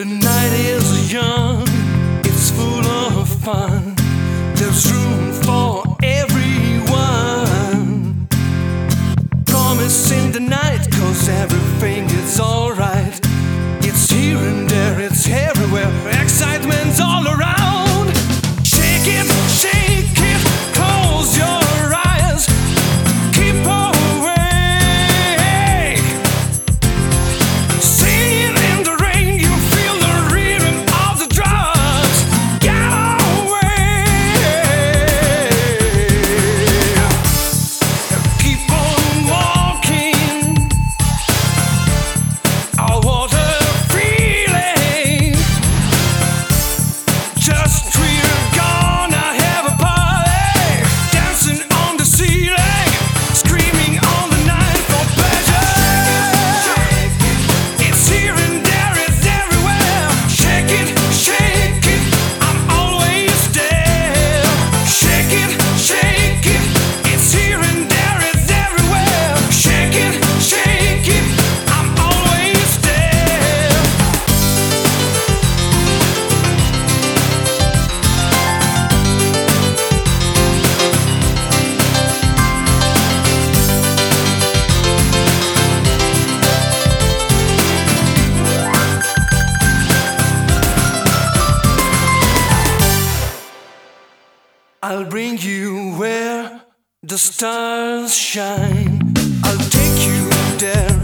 The night is young, it's full of fun. There's room for everyone. Promise in the night, cause everything is alright. I'll bring you where the stars shine. I'll take you there.